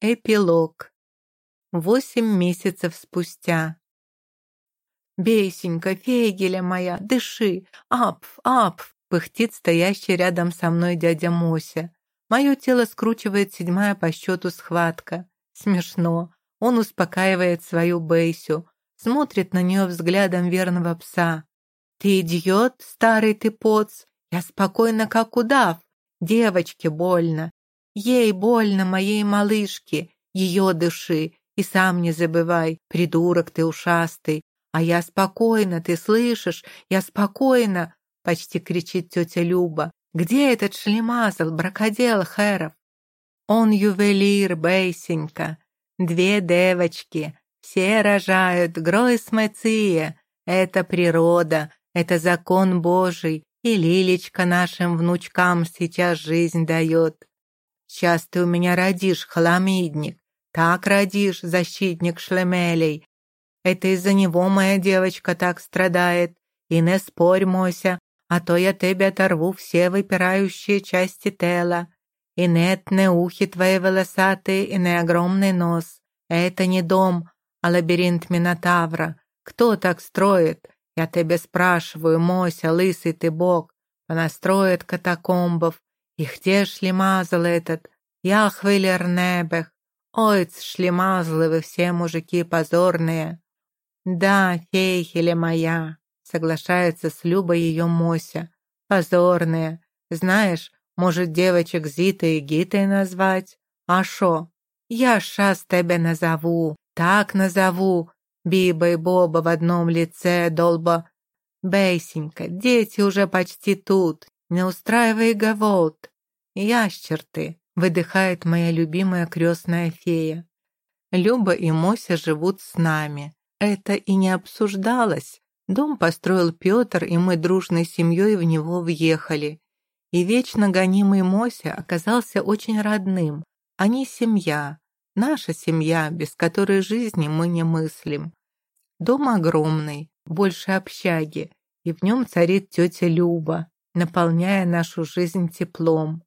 Эпилог. Восемь месяцев спустя. «Бейсенька, фейгеля моя, дыши! Апф, апф!» пыхтит стоящий рядом со мной дядя Мося. Мое тело скручивает седьмая по счету схватка. Смешно. Он успокаивает свою Бейсю, смотрит на нее взглядом верного пса. «Ты идиот, старый ты поц! Я спокойно, как удав! Девочке больно! Ей больно, моей малышке, ее дыши, и сам не забывай, придурок ты ушастый. А я спокойно, ты слышишь, я спокойно, почти кричит тетя Люба. Где этот шлемазл, бракодел Хэров? Он ювелир, Бейсенька. Две девочки, все рожают, гройс меция. Это природа, это закон Божий, и Лилечка нашим внучкам сейчас жизнь дает. Сейчас ты у меня родишь, хламидник. Так родишь, защитник шлемелей. Это из-за него моя девочка так страдает. И не спорь, Мося, а то я тебе оторву все выпирающие части тела. И нет, не ухи твои волосатые, и не огромный нос. Это не дом, а лабиринт Минотавра. Кто так строит? Я тебе спрашиваю, Мося, лысый ты бог. Понастроит катакомбов, и где шлемазл этот? Яхвелер небех. Ой, шлемазлы вы все мужики позорные. Да, фейхеля моя, соглашается с Любой ее Мося. Позорные. Знаешь, может, девочек Зитой и Гитой назвать? А шо? Я шас тебя назову, так назову. Биба и Боба в одном лице, долба. Бейсенька, дети уже почти тут, не устраивай гаволт. Ящер ты, выдыхает моя любимая крестная фея. Люба и Мося живут с нами. Это и не обсуждалось. Дом построил Петр, и мы дружной семьей в него въехали. И вечно гонимый Мося оказался очень родным. Они семья, наша семья, без которой жизни мы не мыслим. Дом огромный, больше общаги, и в нем царит тетя Люба наполняя нашу жизнь теплом.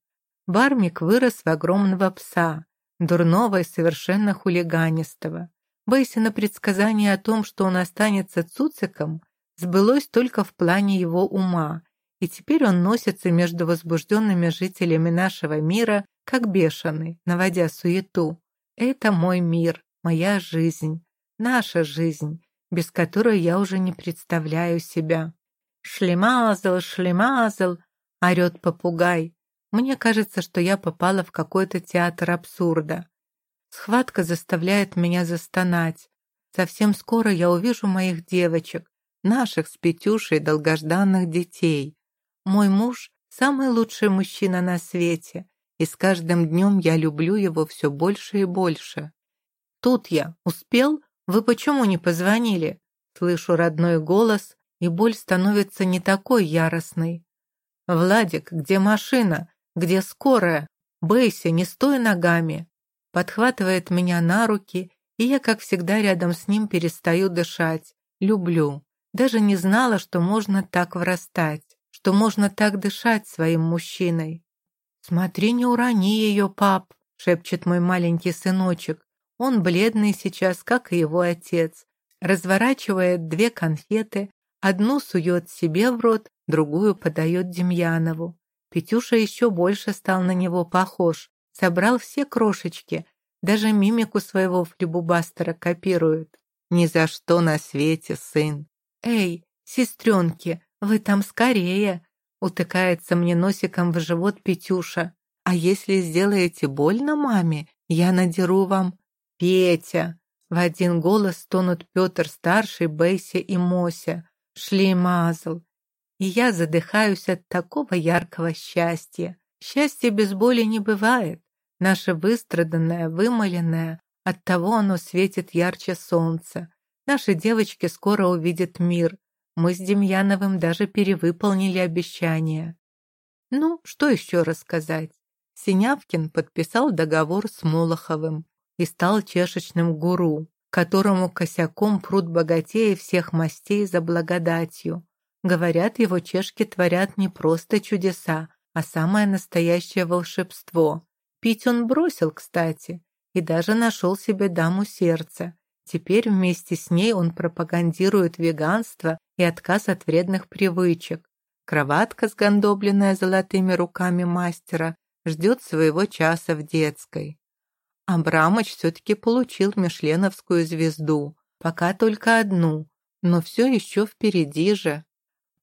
Бармик вырос в огромного пса, дурного и совершенно хулиганистого. Бейсина предсказание о том, что он останется цуциком, сбылось только в плане его ума, и теперь он носится между возбужденными жителями нашего мира, как бешеный, наводя суету. Это мой мир, моя жизнь, наша жизнь, без которой я уже не представляю себя. «Шлемазл, шлемазл!» — орет попугай. Мне кажется, что я попала в какой-то театр абсурда. Схватка заставляет меня застонать. Совсем скоро я увижу моих девочек, наших с Петюшей долгожданных детей. Мой муж — самый лучший мужчина на свете, и с каждым днем я люблю его все больше и больше. Тут я. Успел? Вы почему не позвонили? Слышу родной голос, и боль становится не такой яростной. «Владик, где машина? Где скорая? Бейся, не стой ногами!» Подхватывает меня на руки, и я, как всегда, рядом с ним перестаю дышать. Люблю. Даже не знала, что можно так врастать, что можно так дышать своим мужчиной. «Смотри, не урони ее, пап!» — шепчет мой маленький сыночек. Он бледный сейчас, как и его отец. Разворачивает две конфеты, Одну сует себе в рот, другую подает Демьянову. Петюша еще больше стал на него похож, собрал все крошечки, даже мимику своего флебубастера копирует. Ни за что на свете, сын. «Эй, сестренки, вы там скорее!» Утыкается мне носиком в живот Петюша. «А если сделаете больно маме, я надеру вам...» «Петя!» В один голос тонут Петр Старший, Бейся и Мося шлемазл. И я задыхаюсь от такого яркого счастья. Счастье без боли не бывает. Наше выстраданное, вымоленное, оттого оно светит ярче солнца. Наши девочки скоро увидят мир. Мы с Демьяновым даже перевыполнили обещание. Ну, что еще рассказать? Синявкин подписал договор с Молоховым и стал чешечным гуру которому косяком прут богатеи всех мастей за благодатью. Говорят, его чешки творят не просто чудеса, а самое настоящее волшебство. Пить он бросил, кстати. и даже нашел себе даму сердца. Теперь вместе с ней он пропагандирует веганство и отказ от вредных привычек. Кроватка, сгандобленная золотыми руками мастера, ждет своего часа в детской. Абрамыч все-таки получил Мишленовскую звезду, пока только одну, но все еще впереди же.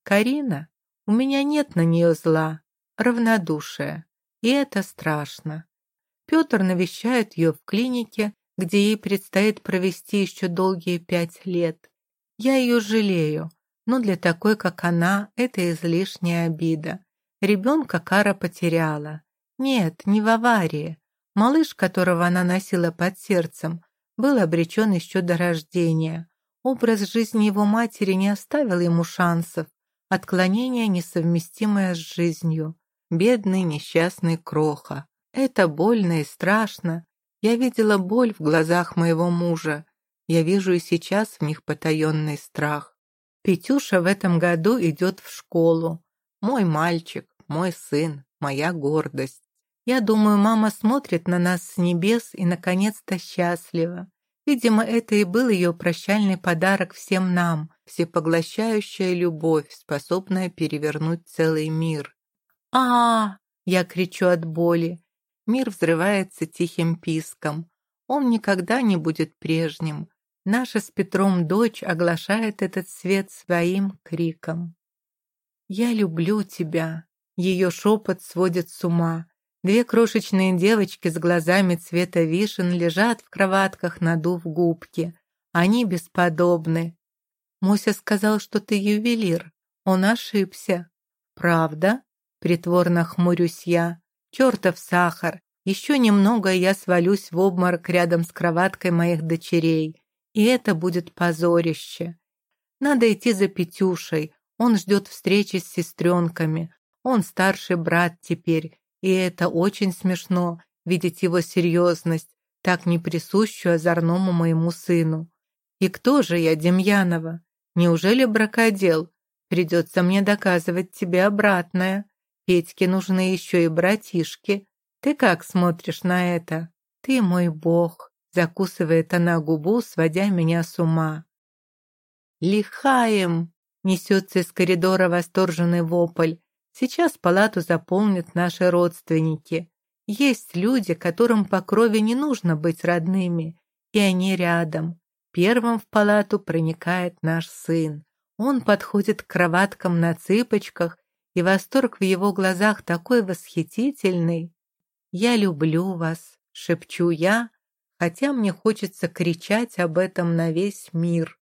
Карина, у меня нет на нее зла, равнодушие, и это страшно. Петр навещает ее в клинике, где ей предстоит провести еще долгие пять лет. Я ее жалею, но для такой, как она, это излишняя обида. Ребенка Кара потеряла. Нет, не в аварии. Малыш, которого она носила под сердцем, был обречен еще до рождения. Образ жизни его матери не оставил ему шансов. Отклонение, несовместимое с жизнью. Бедный несчастный кроха. Это больно и страшно. Я видела боль в глазах моего мужа. Я вижу и сейчас в них потаенный страх. Петюша в этом году идет в школу. Мой мальчик, мой сын, моя гордость. Я думаю, мама смотрит на нас с небес и, наконец-то, счастлива. Видимо, это и был ее прощальный подарок всем нам, всепоглощающая любовь, способная перевернуть целый мир. а, -а, -а Я кричу от боли. Мир взрывается тихим писком. Он никогда не будет прежним. Наша с Петром дочь оглашает этот свет своим криком. «Я люблю тебя!» Ее шепот сводит с ума. Две крошечные девочки с глазами цвета вишен лежат в кроватках, надув губки. Они бесподобны. Муся сказал, что ты ювелир. Он ошибся. Правда? Притворно хмурюсь я. Чертов сахар. Еще немного, и я свалюсь в обморок рядом с кроваткой моих дочерей. И это будет позорище. Надо идти за Петюшей. Он ждет встречи с сестренками. Он старший брат теперь. И это очень смешно, видеть его серьезность, так не присущую озорному моему сыну. И кто же я, Демьянова? Неужели бракодел? Придется мне доказывать тебе обратное. Петьке нужны еще и братишки. Ты как смотришь на это? Ты мой бог, закусывает она губу, сводя меня с ума. Лихаем! Несется из коридора восторженный вопль. Сейчас палату заполнят наши родственники. Есть люди, которым по крови не нужно быть родными, и они рядом. Первым в палату проникает наш сын. Он подходит к кроваткам на цыпочках, и восторг в его глазах такой восхитительный. «Я люблю вас», — шепчу я, хотя мне хочется кричать об этом на весь мир.